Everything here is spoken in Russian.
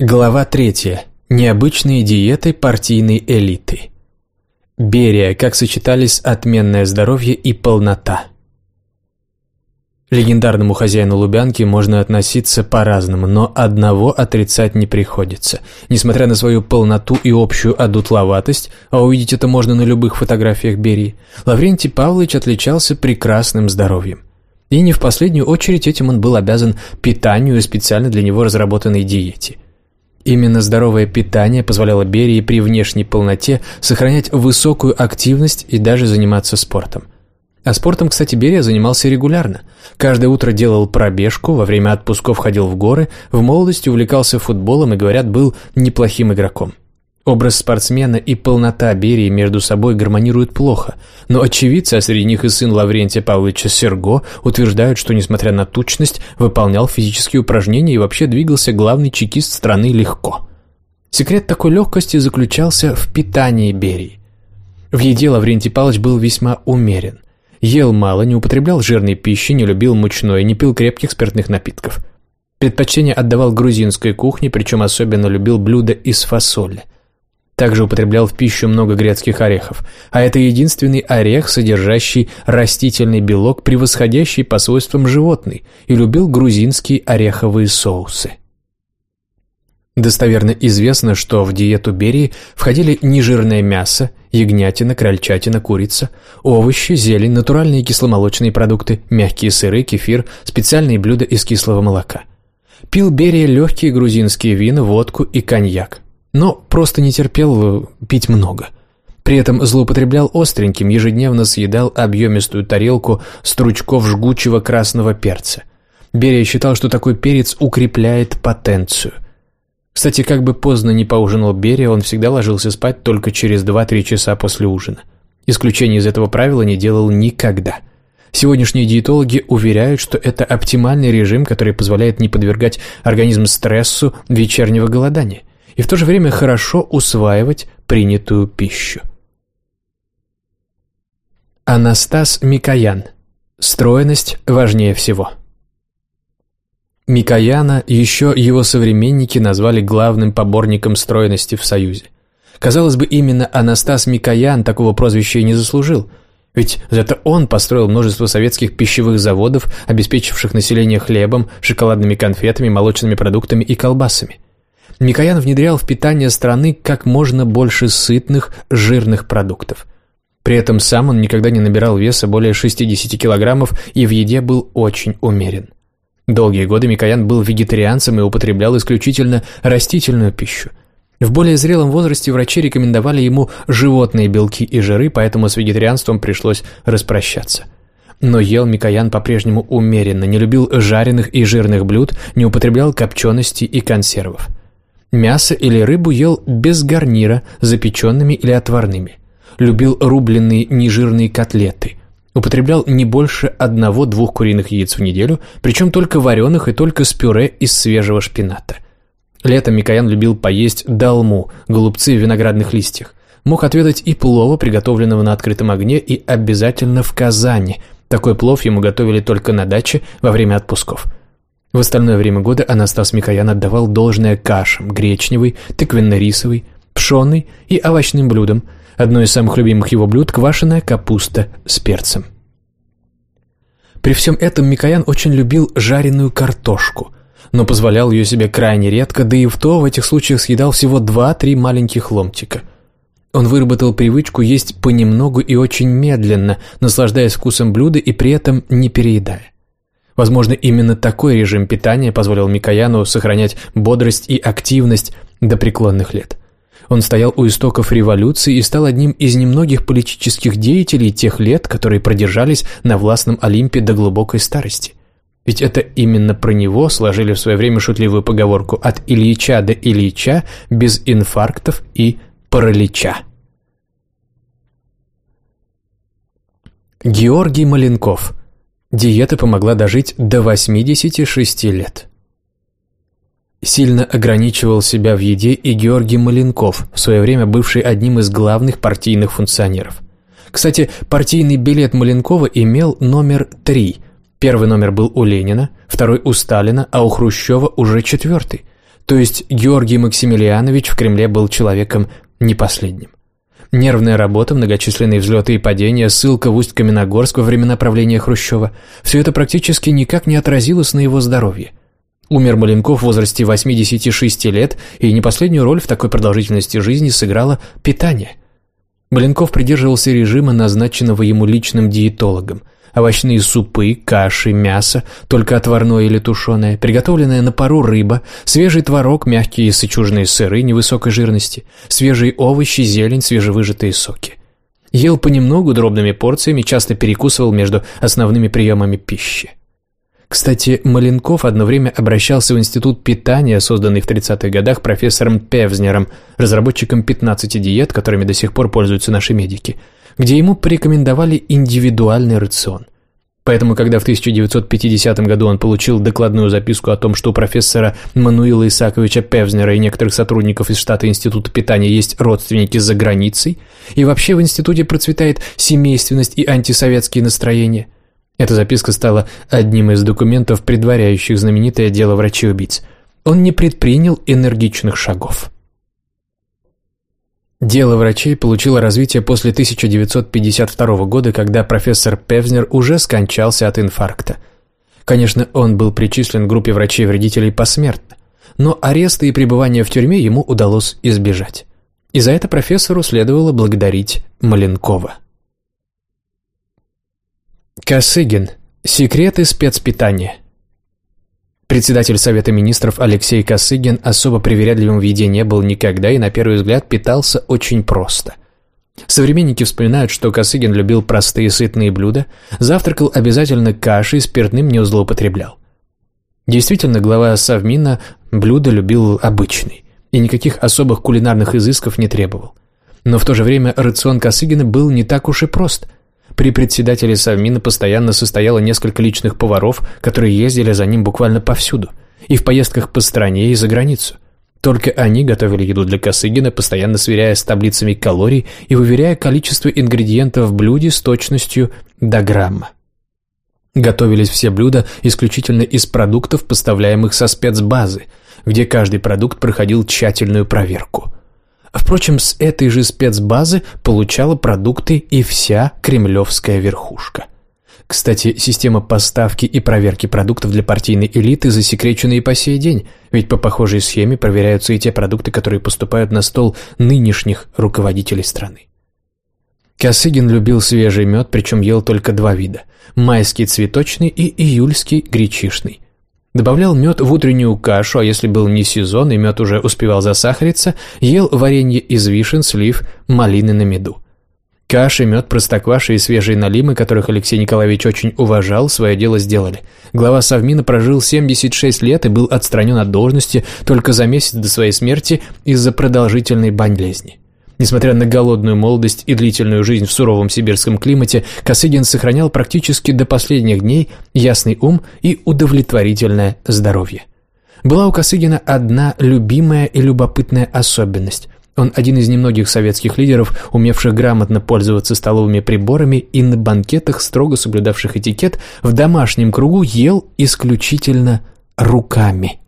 Глава третья. Необычные диеты партийной элиты. Берия, как сочетались отменное здоровье и полнота. Легендарному хозяину Лубянки можно относиться по-разному, но одного отрицать не приходится. Несмотря на свою полноту и общую одутловатость, а увидеть это можно на любых фотографиях Берии, Лаврентий Павлович отличался прекрасным здоровьем. И не в последнюю очередь этим он был обязан питанию и специально для него разработанной диете – Именно здоровое питание позволяло Берии при внешней полноте сохранять высокую активность и даже заниматься спортом. А спортом, кстати, Берия занимался регулярно. Каждое утро делал пробежку, во время отпусков ходил в горы, в молодости увлекался футболом и, говорят, был неплохим игроком. Образ спортсмена и полнота Берии между собой гармонируют плохо, но очевидцы, а среди них и сын Лаврентия Павловича Серго, утверждают, что, несмотря на тучность, выполнял физические упражнения и вообще двигался главный чекист страны легко. Секрет такой легкости заключался в питании Берии. В еде Лаврентий Павлович был весьма умерен. Ел мало, не употреблял жирной пищи, не любил мучное, не пил крепких спиртных напитков. Предпочтение отдавал грузинской кухне, причем особенно любил блюда из фасоли – также употреблял в пищу много грецких орехов, а это единственный орех, содержащий растительный белок, превосходящий по свойствам животный, и любил грузинские ореховые соусы. Достоверно известно, что в диету Берии входили нежирное мясо, ягнятина, крольчатина, курица, овощи, зелень, натуральные кисломолочные продукты, мягкие сыры, кефир, специальные блюда из кислого молока. Пил Берия легкие грузинские вина, водку и коньяк но просто не терпел пить много. При этом злоупотреблял остреньким, ежедневно съедал объемистую тарелку стручков жгучего красного перца. Берия считал, что такой перец укрепляет потенцию. Кстати, как бы поздно не поужинал Берия, он всегда ложился спать только через 2-3 часа после ужина. Исключение из этого правила не делал никогда. Сегодняшние диетологи уверяют, что это оптимальный режим, который позволяет не подвергать организм стрессу вечернего голодания и в то же время хорошо усваивать принятую пищу. Анастас Микоян. Стройность важнее всего. Микояна еще его современники назвали главным поборником стройности в Союзе. Казалось бы, именно Анастас Микоян такого прозвища и не заслужил, ведь зато он построил множество советских пищевых заводов, обеспечивших население хлебом, шоколадными конфетами, молочными продуктами и колбасами – Микоян внедрял в питание страны как можно больше сытных, жирных продуктов. При этом сам он никогда не набирал веса более 60 килограммов и в еде был очень умерен. Долгие годы Микоян был вегетарианцем и употреблял исключительно растительную пищу. В более зрелом возрасте врачи рекомендовали ему животные белки и жиры, поэтому с вегетарианством пришлось распрощаться. Но ел Микоян по-прежнему умеренно, не любил жареных и жирных блюд, не употреблял копчености и консервов. Мясо или рыбу ел без гарнира, запеченными или отварными. Любил рубленные нежирные котлеты. Употреблял не больше одного-двух куриных яиц в неделю, причем только вареных и только с пюре из свежего шпината. Летом Микоян любил поесть далму, голубцы в виноградных листьях. Мог отведать и плова, приготовленного на открытом огне, и обязательно в Казани. Такой плов ему готовили только на даче во время отпусков – в остальное время года Анастас Микоян отдавал должное кашам, гречневой, тыквенно-рисовой, пшеной и овощным блюдам. Одно из самых любимых его блюд – квашеная капуста с перцем. При всем этом Микоян очень любил жареную картошку, но позволял ее себе крайне редко, да и в то в этих случаях съедал всего 2-3 маленьких ломтика. Он выработал привычку есть понемногу и очень медленно, наслаждаясь вкусом блюда и при этом не переедая. Возможно, именно такой режим питания позволил Микояну сохранять бодрость и активность до преклонных лет. Он стоял у истоков революции и стал одним из немногих политических деятелей тех лет, которые продержались на властном Олимпе до глубокой старости. Ведь это именно про него сложили в свое время шутливую поговорку «от Ильича до Ильича без инфарктов и паралича». Георгий Маленков – Диета помогла дожить до 86 лет. Сильно ограничивал себя в еде и Георгий Маленков, в свое время бывший одним из главных партийных функционеров. Кстати, партийный билет Маленкова имел номер 3. Первый номер был у Ленина, второй у Сталина, а у Хрущева уже четвертый. То есть Георгий Максимилианович в Кремле был человеком не последним. Нервная работа, многочисленные взлеты и падения, ссылка в Усть-Каменогорск во времена правления Хрущева – все это практически никак не отразилось на его здоровье. Умер Маленков в возрасте 86 лет, и не последнюю роль в такой продолжительности жизни сыграло питание. Маленков придерживался режима, назначенного ему личным диетологом – овощные супы, каши, мясо, только отварное или тушеное, приготовленная на пару рыба, свежий творог, мягкие сычужные сыры невысокой жирности, свежие овощи, зелень, свежевыжатые соки. Ел понемногу дробными порциями, часто перекусывал между основными приемами пищи. Кстати, Маленков одно время обращался в Институт питания, созданный в 30-х годах профессором Певзнером, разработчиком 15 диет, которыми до сих пор пользуются наши медики – где ему порекомендовали индивидуальный рацион. Поэтому, когда в 1950 году он получил докладную записку о том, что у профессора Мануила Исаковича Певзнера и некоторых сотрудников из штата Института питания есть родственники за границей, и вообще в институте процветает семейственность и антисоветские настроения, эта записка стала одним из документов, предваряющих знаменитое дело врачей-убийц. Он не предпринял энергичных шагов. Дело врачей получило развитие после 1952 года, когда профессор Певзнер уже скончался от инфаркта. Конечно, он был причислен к группе врачей-вредителей посмертно, но ареста и пребывания в тюрьме ему удалось избежать. И за это профессору следовало благодарить Маленкова. Косыгин. Секреты спецпитания. Председатель Совета Министров Алексей Косыгин особо привередливым в еде не был никогда и, на первый взгляд, питался очень просто. Современники вспоминают, что Косыгин любил простые сытные блюда, завтракал обязательно кашей, спиртным не злоупотреблял. Действительно, глава Совмина блюдо любил обычный и никаких особых кулинарных изысков не требовал. Но в то же время рацион Косыгина был не так уж и прост – при председателе Совмина постоянно состояло несколько личных поваров, которые ездили за ним буквально повсюду, и в поездках по стране, и за границу. Только они готовили еду для Косыгина, постоянно сверяя с таблицами калорий и выверяя количество ингредиентов в блюде с точностью до грамма. Готовились все блюда исключительно из продуктов, поставляемых со спецбазы, где каждый продукт проходил тщательную проверку – Впрочем, с этой же спецбазы получала продукты и вся кремлевская верхушка. Кстати, система поставки и проверки продуктов для партийной элиты засекречена и по сей день, ведь по похожей схеме проверяются и те продукты, которые поступают на стол нынешних руководителей страны. Косыгин любил свежий мед, причем ел только два вида – майский цветочный и июльский гречишный. Добавлял мед в утреннюю кашу, а если был не сезон и мед уже успевал засахариться, ел варенье из вишен, слив, малины на меду. Каши, мед, простокваши и свежие налимы, которых Алексей Николаевич очень уважал, свое дело сделали. Глава Совмина прожил 76 лет и был отстранен от должности только за месяц до своей смерти из-за продолжительной болезни. Несмотря на голодную молодость и длительную жизнь в суровом сибирском климате, Косыгин сохранял практически до последних дней ясный ум и удовлетворительное здоровье. Была у Косыгина одна любимая и любопытная особенность. Он один из немногих советских лидеров, умевших грамотно пользоваться столовыми приборами и на банкетах, строго соблюдавших этикет, в домашнем кругу ел исключительно руками.